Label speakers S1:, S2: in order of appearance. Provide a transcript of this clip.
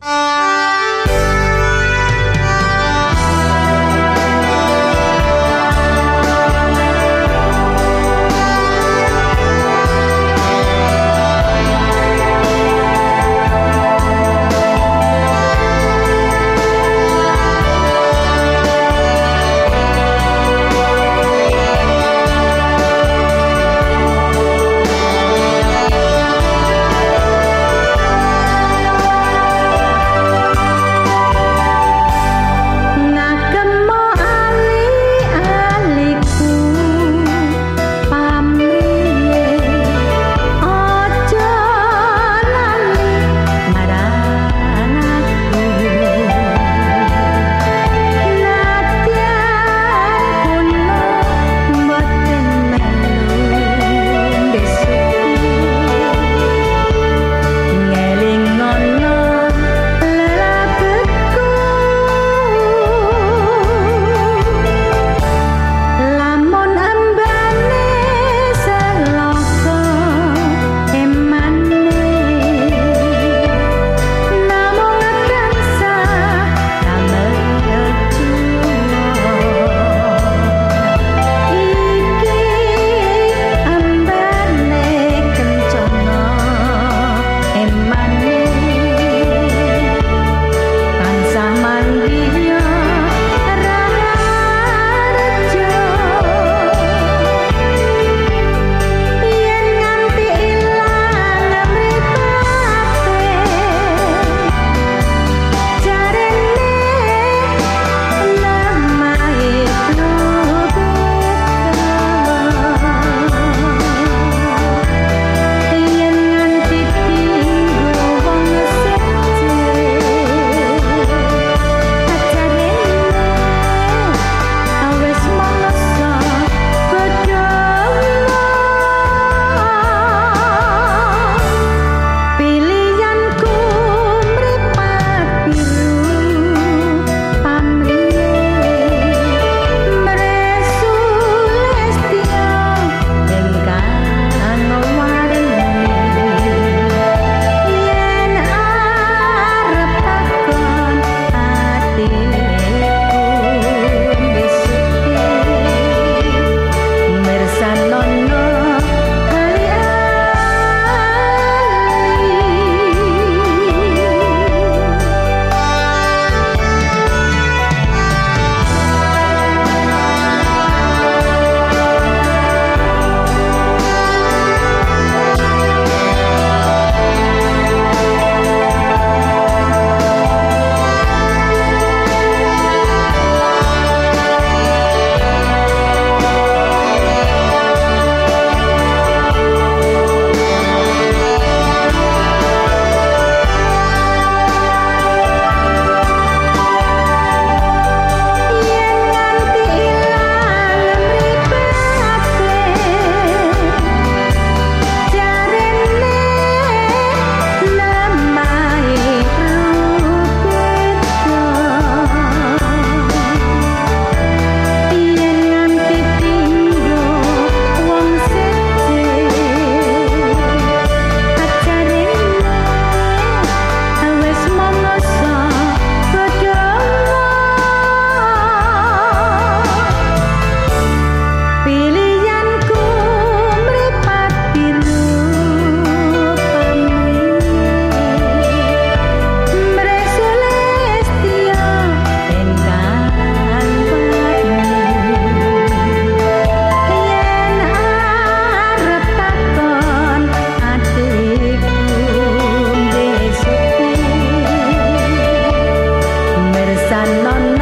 S1: 啊。and none